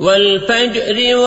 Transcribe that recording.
والفجر